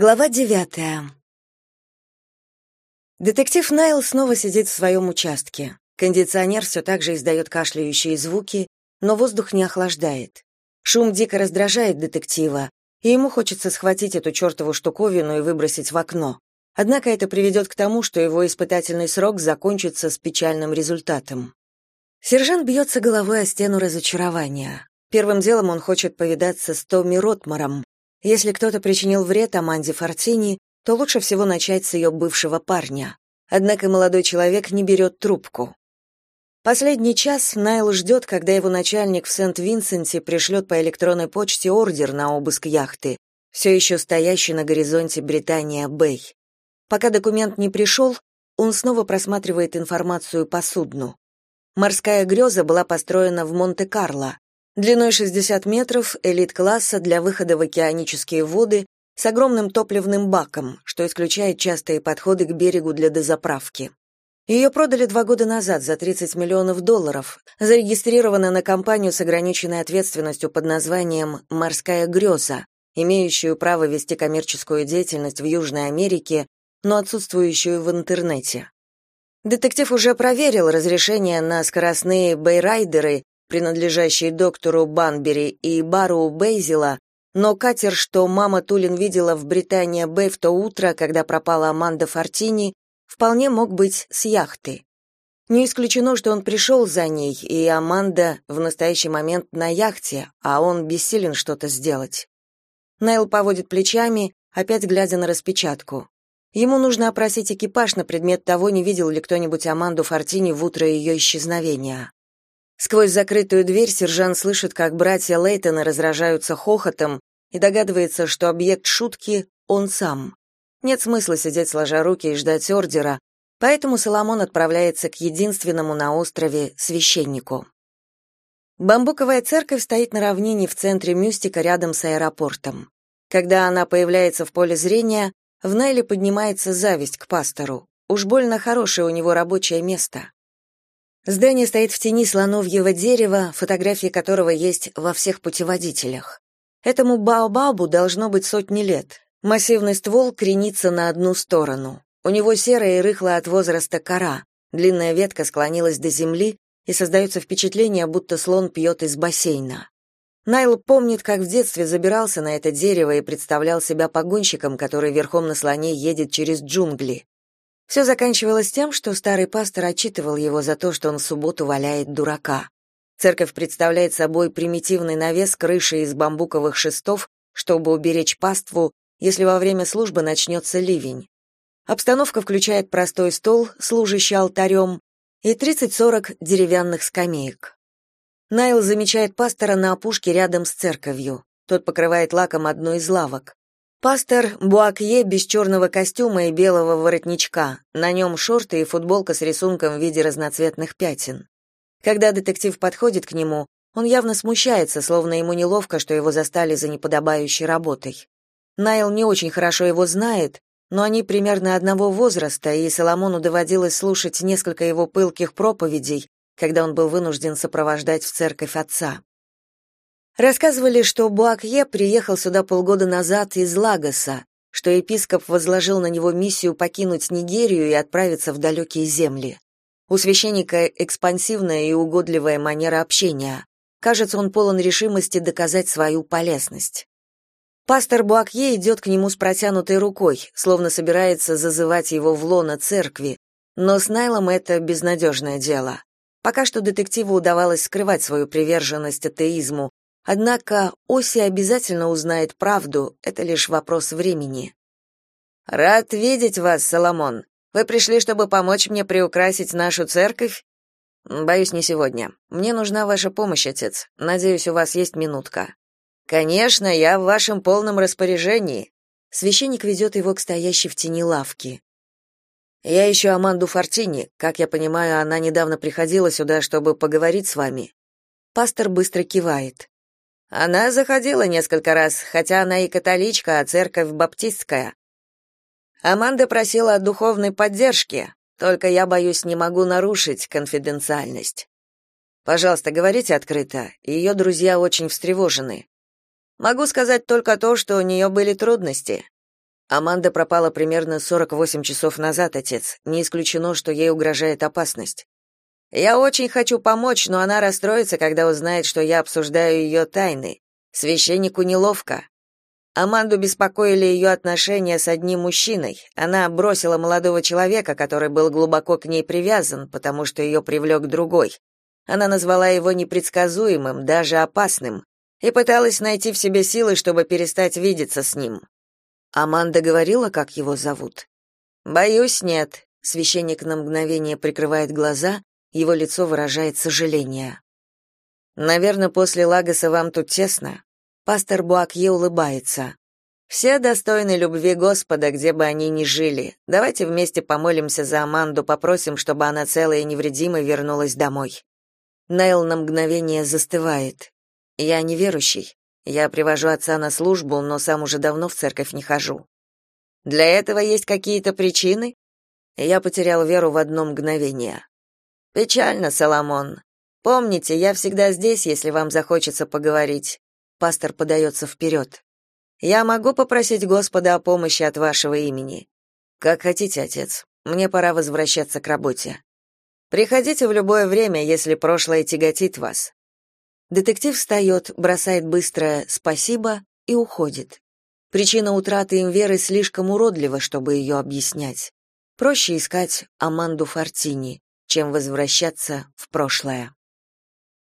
Глава девятая. Детектив Найл снова сидит в своем участке. Кондиционер все так же издает кашляющие звуки, но воздух не охлаждает. Шум дико раздражает детектива, и ему хочется схватить эту чертову штуковину и выбросить в окно. Однако это приведет к тому, что его испытательный срок закончится с печальным результатом. Сержант бьется головой о стену разочарования. Первым делом он хочет повидаться с Томми Ротмаром, если кто-то причинил вред Аманде Фортини, то лучше всего начать с ее бывшего парня. Однако молодой человек не берет трубку. Последний час Найл ждет, когда его начальник в Сент-Винсенте пришлет по электронной почте ордер на обыск яхты, все еще стоящий на горизонте Британия-Бэй. Пока документ не пришел, он снова просматривает информацию по судну. Морская греза была построена в Монте-Карло, Длиной 60 метров, элит-класса для выхода в океанические воды с огромным топливным баком, что исключает частые подходы к берегу для дозаправки. Ее продали два года назад за 30 миллионов долларов, зарегистрирована на компанию с ограниченной ответственностью под названием «Морская греза», имеющую право вести коммерческую деятельность в Южной Америке, но отсутствующую в интернете. Детектив уже проверил разрешение на скоростные бейрайдеры принадлежащий доктору Банбери и бару Бейзела, но катер, что мама Тулин видела в Британии Бэй в то утро, когда пропала Аманда Фортини, вполне мог быть с яхты. Не исключено, что он пришел за ней, и Аманда в настоящий момент на яхте, а он бессилен что-то сделать. Найл поводит плечами, опять глядя на распечатку. Ему нужно опросить экипаж на предмет того, не видел ли кто-нибудь Аманду Фортини в утро ее исчезновения. Сквозь закрытую дверь сержант слышит, как братья Лейтона разражаются хохотом и догадывается, что объект шутки — он сам. Нет смысла сидеть сложа руки и ждать ордера, поэтому Соломон отправляется к единственному на острове священнику. Бамбуковая церковь стоит на равнине в центре Мюстика рядом с аэропортом. Когда она появляется в поле зрения, в Найле поднимается зависть к пастору. Уж больно хорошее у него рабочее место. Здание стоит в тени слоновьего дерева, фотографии которого есть во всех путеводителях. Этому баобабу должно быть сотни лет. Массивный ствол кренится на одну сторону. У него серая и рыхлая от возраста кора. Длинная ветка склонилась до земли, и создается впечатление, будто слон пьет из бассейна. Найл помнит, как в детстве забирался на это дерево и представлял себя погонщиком, который верхом на слоне едет через джунгли. Все заканчивалось тем, что старый пастор отчитывал его за то, что он в субботу валяет дурака. Церковь представляет собой примитивный навес крыши из бамбуковых шестов, чтобы уберечь паству, если во время службы начнется ливень. Обстановка включает простой стол, служащий алтарем, и 30-40 деревянных скамеек. Найл замечает пастора на опушке рядом с церковью. Тот покрывает лаком одну из лавок. Пастор Буакье без черного костюма и белого воротничка, на нем шорты и футболка с рисунком в виде разноцветных пятен. Когда детектив подходит к нему, он явно смущается, словно ему неловко, что его застали за неподобающей работой. Найл не очень хорошо его знает, но они примерно одного возраста, и Соломону доводилось слушать несколько его пылких проповедей, когда он был вынужден сопровождать в церковь отца. Рассказывали, что Буакье приехал сюда полгода назад из Лагоса, что епископ возложил на него миссию покинуть Нигерию и отправиться в далекие земли. У священника экспансивная и угодливая манера общения. Кажется, он полон решимости доказать свою полезность. Пастор Буакье идет к нему с протянутой рукой, словно собирается зазывать его в лоно церкви, но с Найлом это безнадежное дело. Пока что детективу удавалось скрывать свою приверженность атеизму, Однако Оси обязательно узнает правду, это лишь вопрос времени. Рад видеть вас, Соломон. Вы пришли, чтобы помочь мне приукрасить нашу церковь? Боюсь, не сегодня. Мне нужна ваша помощь, отец. Надеюсь, у вас есть минутка. Конечно, я в вашем полном распоряжении. Священник ведет его к стоящей в тени лавки. Я ищу Аманду Фортини. Как я понимаю, она недавно приходила сюда, чтобы поговорить с вами. Пастор быстро кивает. Она заходила несколько раз, хотя она и католичка, а церковь баптистская. Аманда просила о духовной поддержке, только я боюсь, не могу нарушить конфиденциальность. Пожалуйста, говорите открыто. Ее друзья очень встревожены. Могу сказать только то, что у нее были трудности. Аманда пропала примерно 48 часов назад, отец. Не исключено, что ей угрожает опасность. Я очень хочу помочь, но она расстроится, когда узнает, что я обсуждаю ее тайны. Священнику неловко. Аманду беспокоили ее отношения с одним мужчиной. Она бросила молодого человека, который был глубоко к ней привязан, потому что ее привлек другой. Она назвала его непредсказуемым, даже опасным, и пыталась найти в себе силы, чтобы перестать видеться с ним. Аманда говорила, как его зовут. Боюсь, нет. Священник на мгновение прикрывает глаза, его лицо выражает сожаление. Наверное, после Лагоса вам тут тесно. Пастор Буакье улыбается. Все достойны любви Господа, где бы они ни жили. Давайте вместе помолимся за Аманду, попросим, чтобы она целая и невредимая вернулась домой. Нейл на мгновение застывает. Я неверующий. Я привожу отца на службу, но сам уже давно в церковь не хожу. Для этого есть какие-то причины? Я потерял веру в одно мгновение. Печально, Соломон. Помните, я всегда здесь, если вам захочется поговорить. Пастор подается вперед. Я могу попросить Господа о помощи от вашего имени. Как хотите, отец. Мне пора возвращаться к работе. Приходите в любое время, если прошлое тяготит вас. Детектив встает, бросает быстрое «спасибо» и уходит. Причина утраты им веры слишком уродлива, чтобы ее объяснять. Проще искать Аманду Фортини, чем возвращаться в прошлое.